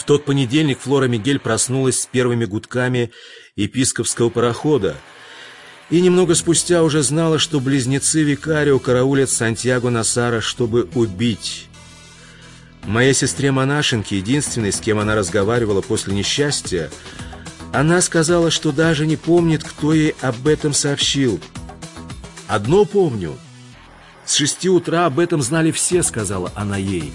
В тот понедельник Флора Мигель проснулась с первыми гудками епископского парохода и немного спустя уже знала, что близнецы Викарио караулят Сантьяго Насара, чтобы убить. Моей сестре-монашенке, единственной, с кем она разговаривала после несчастья, она сказала, что даже не помнит, кто ей об этом сообщил. «Одно помню. С шести утра об этом знали все», — сказала она ей.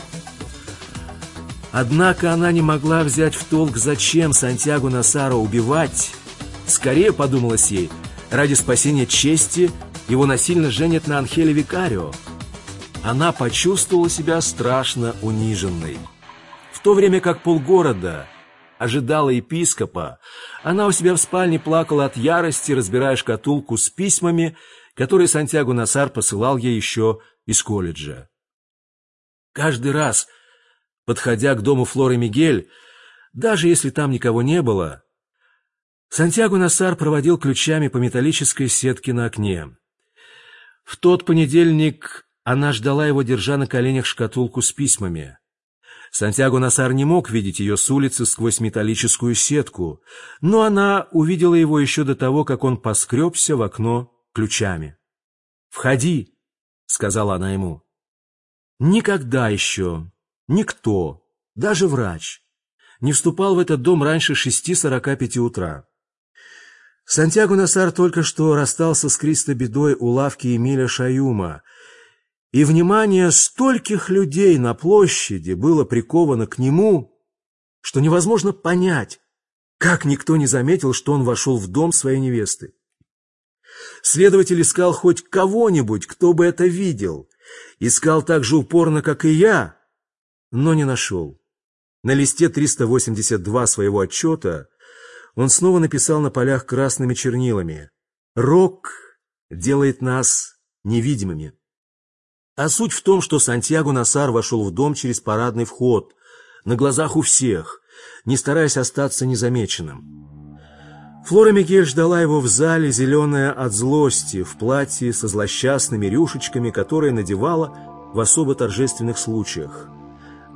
Однако она не могла взять в толк, зачем Сантьяго Насара убивать. Скорее, подумалось ей, ради спасения чести его насильно женят на Анхеле Викарио. Она почувствовала себя страшно униженной. В то время как полгорода ожидала епископа, она у себя в спальне плакала от ярости, разбирая шкатулку с письмами, которые Сантьяго Насар посылал ей еще из колледжа. Каждый раз, подходя к дому Флоры Мигель, даже если там никого не было, Сантьяго Насар проводил ключами по металлической сетке на окне. В тот понедельник она ждала его, держа на коленях шкатулку с письмами. Сантьяго Насар не мог видеть ее с улицы сквозь металлическую сетку, но она увидела его еще до того, как он поскребся в окно ключами. «Входи», — сказала она ему. Никогда еще никто, даже врач, не вступал в этот дом раньше шести сорока пяти утра. Сантьяго Насар только что расстался с Кристо бедой у лавки Эмиля Шаюма, и внимание стольких людей на площади было приковано к нему, что невозможно понять, как никто не заметил, что он вошел в дом своей невесты. Следователь искал хоть кого-нибудь, кто бы это видел. Искал так же упорно, как и я, но не нашел. На листе 382 своего отчета он снова написал на полях красными чернилами «Рок делает нас невидимыми». А суть в том, что Сантьяго Насар вошел в дом через парадный вход, на глазах у всех, не стараясь остаться незамеченным. Флора Мигель ждала его в зале, зеленая от злости, в платье со злосчастными рюшечками, которые надевала в особо торжественных случаях.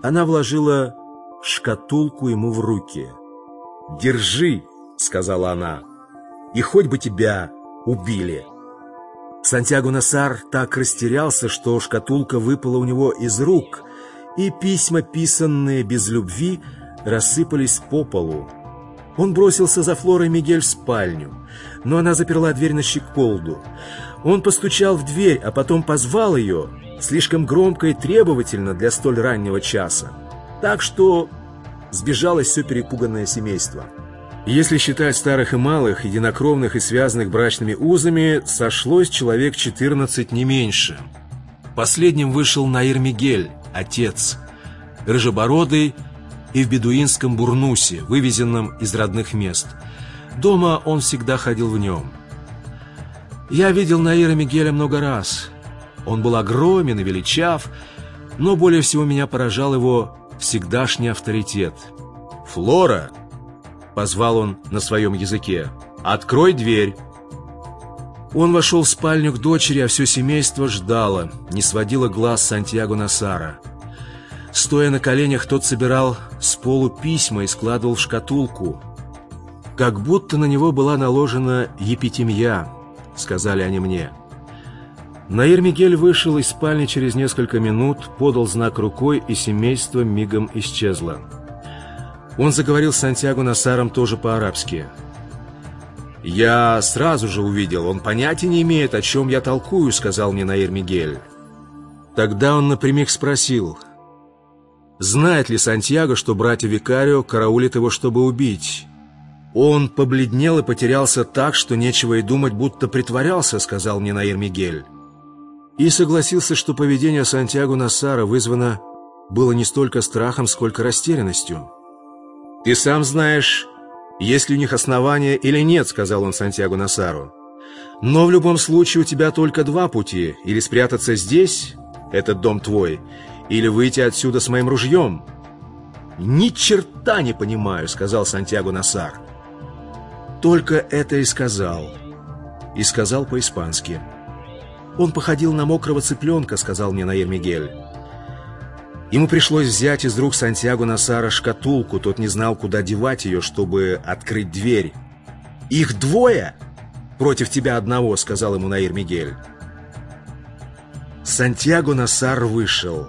Она вложила шкатулку ему в руки. «Держи», — сказала она, — «и хоть бы тебя убили». Сантьяго Насар так растерялся, что шкатулка выпала у него из рук, и письма, писанные без любви, рассыпались по полу. Он бросился за Флорой Мигель в спальню, но она заперла дверь на щеколду. Он постучал в дверь, а потом позвал ее, слишком громко и требовательно для столь раннего часа. Так что сбежалось все перепуганное семейство. Если считать старых и малых, единокровных и связанных брачными узами, сошлось человек 14 не меньше. Последним вышел Наир Мигель, отец, рыжебородый и в бедуинском бурнусе, вывезенном из родных мест. Дома он всегда ходил в нем. Я видел Наира Мигеля много раз. Он был огромен и величав, но более всего меня поражал его всегдашний авторитет. «Флора!» Позвал он на своем языке. «Открой дверь!» Он вошел в спальню к дочери, а все семейство ждало, не сводило глаз Сантьяго Насара. Стоя на коленях, тот собирал с полу письма и складывал в шкатулку. «Как будто на него была наложена епитемья», — сказали они мне. Наир Мигель вышел из спальни через несколько минут, подал знак рукой, и семейство мигом исчезло. Он заговорил с Сантьяго Насаром тоже по-арабски. «Я сразу же увидел, он понятия не имеет, о чем я толкую», — сказал мне Наир Мигель. Тогда он напрямик спросил, знает ли Сантьяго, что братья Викарио караулят его, чтобы убить. Он побледнел и потерялся так, что нечего и думать, будто притворялся, сказал мне Наир Мигель. И согласился, что поведение Сантьяго Насара вызвано было не столько страхом, сколько растерянностью. «Ты сам знаешь, есть ли у них основания или нет», — сказал он Сантьяго Насару. «Но в любом случае у тебя только два пути. Или спрятаться здесь, этот дом твой, или выйти отсюда с моим ружьем». «Ни черта не понимаю», — сказал Сантьяго Насар. Только это и сказал. И сказал по-испански. «Он походил на мокрого цыпленка», — сказал мне Наир Мигель. Ему пришлось взять из рук Сантьяго Насара шкатулку, тот не знал, куда девать ее, чтобы открыть дверь. «Их двое против тебя одного», — сказал ему Наир Мигель. Сантьяго Насар вышел.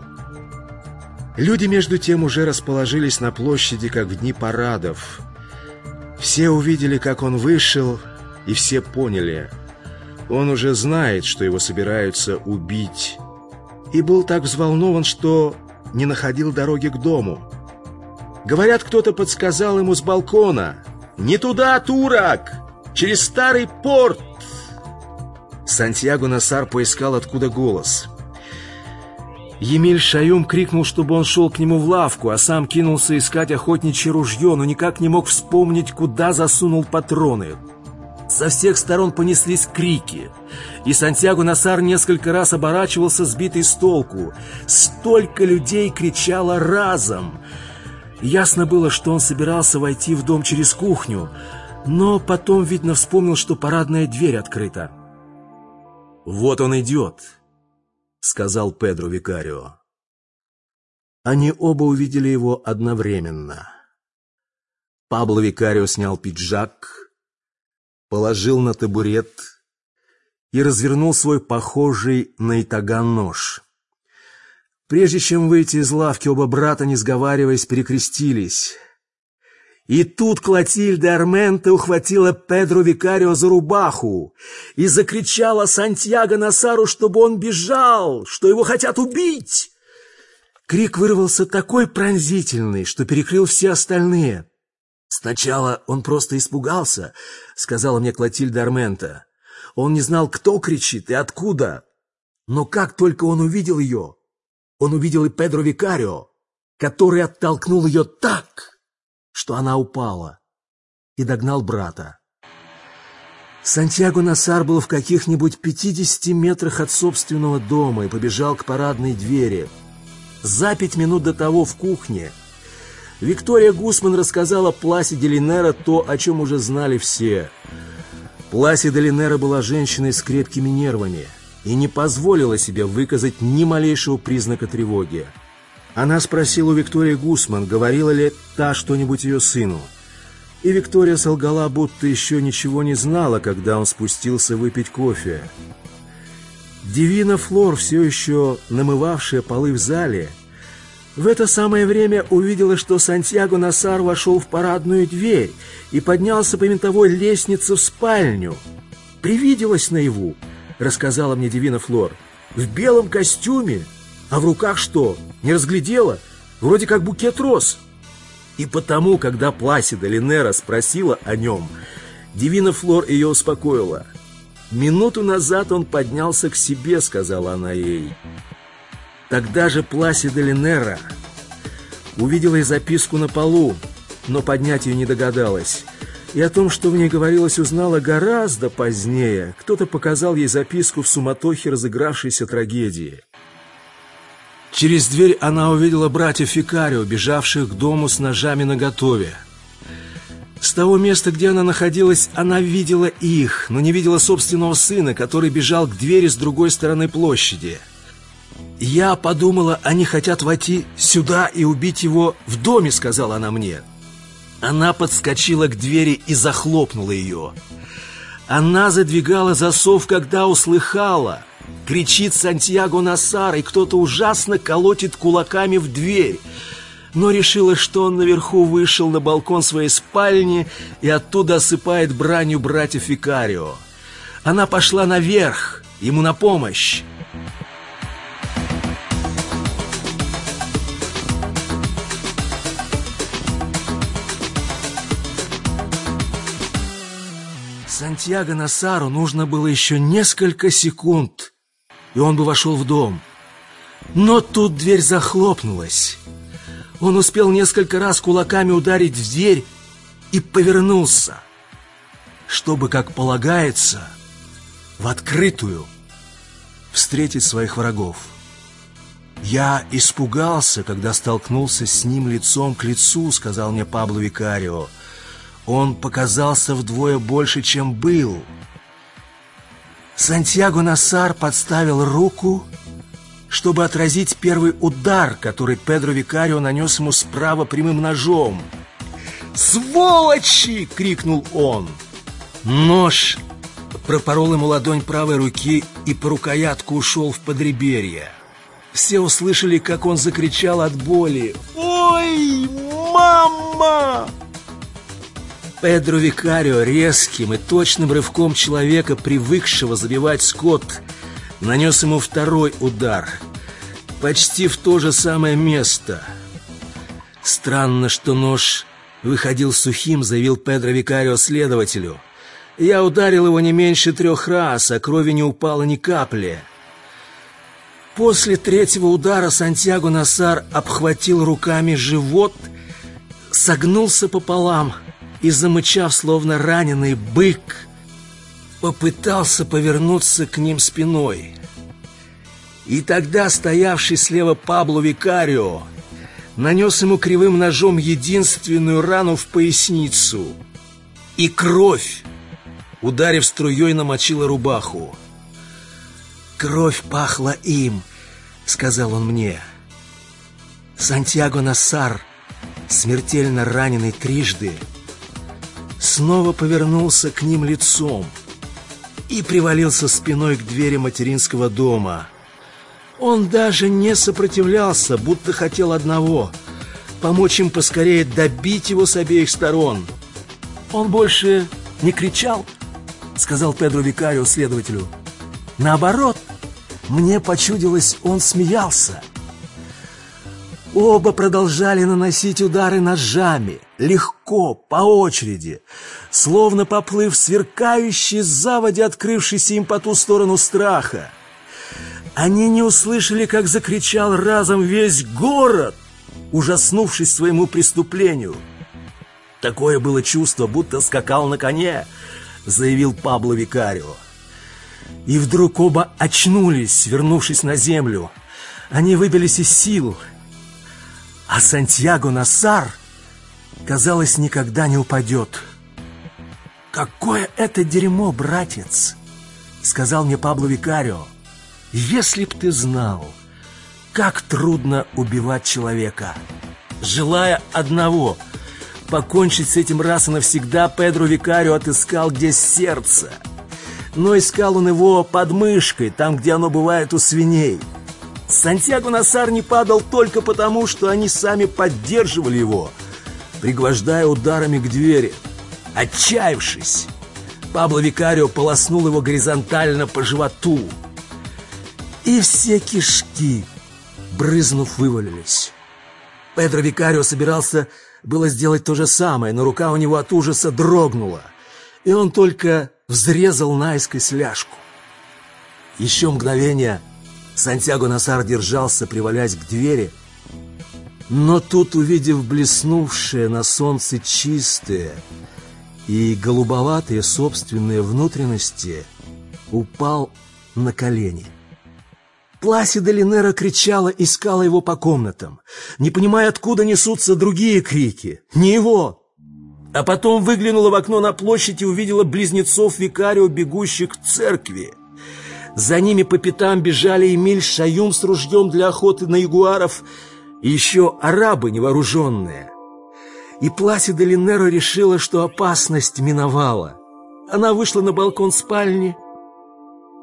Люди, между тем, уже расположились на площади, как в дни парадов. Все увидели, как он вышел, и все поняли. Он уже знает, что его собираются убить. И был так взволнован, что не находил дороги к дому. Говорят, кто-то подсказал ему с балкона. «Не туда, турок! Через старый порт!» Сантьяго Насар поискал, откуда голос. Емель Шаюм крикнул, чтобы он шел к нему в лавку, а сам кинулся искать охотничье ружье, но никак не мог вспомнить, куда засунул патроны. Со всех сторон понеслись крики, и Сантьяго Насар несколько раз оборачивался, сбитый с толку. Столько людей кричало разом. Ясно было, что он собирался войти в дом через кухню, но потом, видно, вспомнил, что парадная дверь открыта. «Вот он идет», — сказал Педро Викарио. Они оба увидели его одновременно. Пабло Викарио снял пиджак, положил на табурет и развернул свой похожий на итаган нож. Прежде чем выйти из лавки, оба брата, не сговариваясь, перекрестились. И тут Клотильда Арменте ухватила Педро Викарио за рубаху и закричала Сантьяго Насару, чтобы он бежал, что его хотят убить. Крик вырвался такой пронзительный, что перекрыл все остальные. «Сначала он просто испугался», — сказала мне Клотильда Армента. «Он не знал, кто кричит и откуда. Но как только он увидел ее, он увидел и Педро Викарио, который оттолкнул ее так, что она упала, и догнал брата. Сантьяго Насар был в каких-нибудь пятидесяти метрах от собственного дома и побежал к парадной двери. За пять минут до того в кухне Виктория Гусман рассказала Пласе Линера то, о чем уже знали все. Пласе Линера была женщиной с крепкими нервами и не позволила себе выказать ни малейшего признака тревоги. Она спросила у Виктории Гусман, говорила ли та что-нибудь ее сыну. И Виктория солгала, будто еще ничего не знала, когда он спустился выпить кофе. Дивина Флор, все еще намывавшая полы в зале, в это самое время увидела, что Сантьяго Насар вошел в парадную дверь и поднялся по винтовой лестнице в спальню. «Привиделась наяву», — рассказала мне Дивина Флор. «В белом костюме, а в руках что, не разглядела? Вроде как букет роз». И потому, когда Пласида Линера спросила о нем, Дивина Флор ее успокоила. «Минуту назад он поднялся к себе», — сказала она ей. Тогда же Пласида Линера увидела и записку на полу, но поднять ее не догадалась. И о том, что в ней говорилось, узнала гораздо позднее. Кто-то показал ей записку в суматохе разыгравшейся трагедии. Через дверь она увидела братьев Фикарио, бежавших к дому с ножами наготове. С того места, где она находилась, она видела их, но не видела собственного сына, который бежал к двери с другой стороны площади. «Я подумала, они хотят войти сюда и убить его в доме», — сказала она мне. Она подскочила к двери и захлопнула ее. Она задвигала засов, когда услыхала. Кричит Сантьяго Насар, и кто-то ужасно колотит кулаками в дверь. Но решила, что он наверху вышел на балкон своей спальни и оттуда осыпает бранью братьев Викарио. Она пошла наверх, ему на помощь. Сантьяго Насару нужно было еще несколько секунд, и он бы вошел в дом. Но тут дверь захлопнулась. Он успел несколько раз кулаками ударить в дверь и повернулся, чтобы, как полагается, в открытую встретить своих врагов. «Я испугался, когда столкнулся с ним лицом к лицу», — сказал мне Пабло Викарио. Он показался вдвое больше, чем был. Сантьяго Насар подставил руку чтобы отразить первый удар, который Педро Викарио нанес ему справа прямым ножом. «Сволочи!» — крикнул он. Нож пропорол ему ладонь правой руки и по рукоятку ушел в подреберье. Все услышали, как он закричал от боли. «Ой, мама!» Педро Викарио резким и точным рывком человека, привыкшего забивать скот, нанес ему второй удар, почти в то же самое место. Странно, что нож выходил сухим, заявил Педро Викарио следователю. Я ударил его не меньше трех раз, а крови не упало ни капли. После третьего удара Сантьяго Насар обхватил руками живот, согнулся пополам и, замычав, словно раненый бык, попытался повернуться к ним спиной. И тогда стоявший слева Пабло Викарио нанес ему кривым ножом единственную рану в поясницу. И кровь, ударив струей, намочила рубаху. «Кровь пахла им», — сказал он мне. Сантьяго Нассар, смертельно раненый трижды, снова повернулся к ним лицом — и привалился спиной к двери материнского дома. Он даже не сопротивлялся, будто хотел одного — помочь им поскорее добить его с обеих сторон. «Он больше не кричал», — сказал Педро Викарио следователю. «Наоборот, мне почудилось, он смеялся». Оба продолжали наносить удары ножами, легко, по очереди, словно поплыв в сверкающей заводе, открывшейся им по ту сторону страха. Они не услышали, как закричал разом весь город, ужаснувшись своему преступлению. Такое было чувство, будто скакал на коне, заявил Пабло Викарио. И вдруг оба очнулись, вернувшись на землю. Они выбились из сил — а Сантьяго Насар, казалось, никогда не упадет. «Какое это дерьмо, братец!» — сказал мне Пабло Викарио. «Если б ты знал, как трудно убивать человека, желая одного — покончить с этим раз и навсегда, Педро Викарио отыскал, где сердце. Но искал он его под мышкой, там, где оно бывает у свиней». Сантьяго Насар не падал только потому, что они сами поддерживали его, пригвождая ударами к двери. Отчаявшись, Пабло Викарио полоснул его горизонтально по животу. И все кишки, брызнув, вывалились. Педро Викарио собирался было сделать то же самое, но рука у него от ужаса дрогнула, и он только взрезал наискось ляжку. Еще мгновение Сантьяго Насар держался, привалясь к двери, но тут, увидев блеснувшие на солнце чистые и голубоватые собственные внутренности, упал на колени. Пласида Линера кричала, искала его по комнатам, не понимая, откуда несутся другие крики. Не его! А потом выглянула в окно на площадь и увидела близнецов викарио, бегущих к церкви. За ними по пятам бежали Эмиль Шаюм с ружьем для охоты на ягуаров и еще арабы невооруженные. И Пласида Линеро решила, что опасность миновала. Она вышла на балкон спальни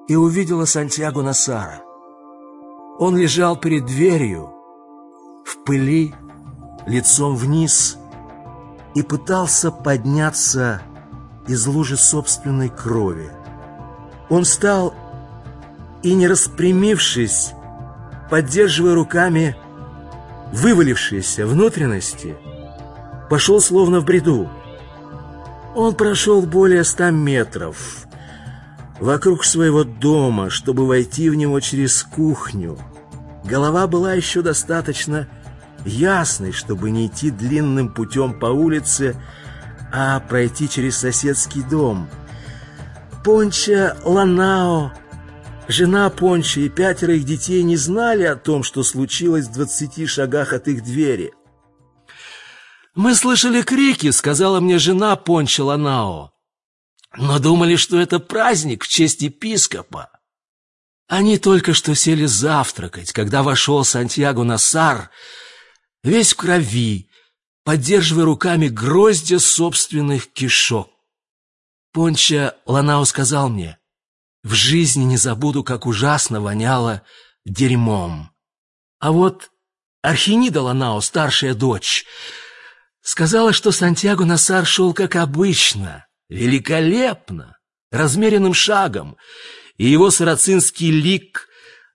и увидела Сантьяго Насара. Он лежал перед дверью, в пыли, лицом вниз, и пытался подняться из лужи собственной крови. Он встал и, не распрямившись, поддерживая руками вывалившиеся внутренности, пошел словно в бреду. Он прошел более ста метров вокруг своего дома, чтобы войти в него через кухню. Голова была еще достаточно ясной, чтобы не идти длинным путем по улице, а пройти через соседский дом. Понча Ланао Жена Понча и пятеро их детей не знали о том, что случилось в двадцати шагах от их двери. «Мы слышали крики», — сказала мне жена Понча Ланао. «Но думали, что это праздник в честь епископа». Они только что сели завтракать, когда вошел Сантьяго Насар, весь в крови, поддерживая руками гроздья собственных кишок. Понча Ланао сказал мне, «В жизни не забуду, как ужасно воняло дерьмом». А вот Архинида Ланао, старшая дочь, сказала, что Сантьяго Насар шел как обычно, великолепно, размеренным шагом, и его сарацинский лик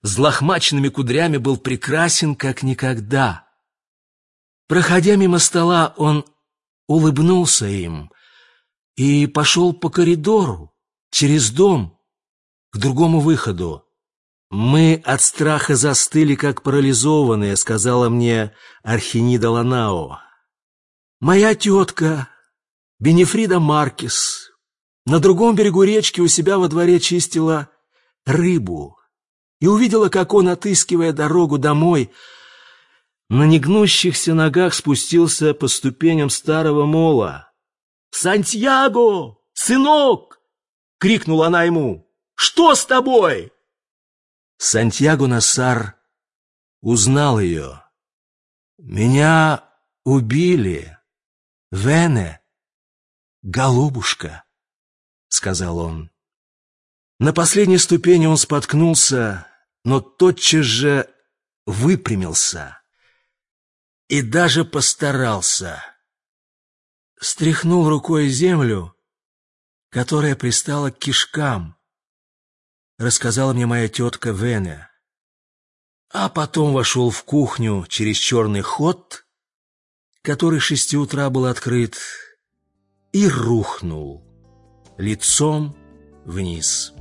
с лохмаченными кудрями был прекрасен как никогда. Проходя мимо стола, он улыбнулся им и пошел по коридору, через дом, к другому выходу. «Мы от страха застыли, как парализованные», — сказала мне Архинида Ланао. «Моя тетка, Бенефрида Маркис, на другом берегу речки у себя во дворе чистила рыбу и увидела, как он, отыскивая дорогу домой, на негнущихся ногах спустился по ступеням старого мола. «Сантьяго! Сынок!» — крикнула она ему. «Что с тобой?» Сантьяго Насар узнал ее. «Меня убили, Вене, голубушка», — сказал он. На последней ступени он споткнулся, но тотчас же выпрямился и даже постарался. Стряхнул рукой землю, которая пристала к кишкам, рассказала мне моя тетка Вене. А потом вошел в кухню через черный ход, который с шести утра был открыт, и рухнул лицом вниз.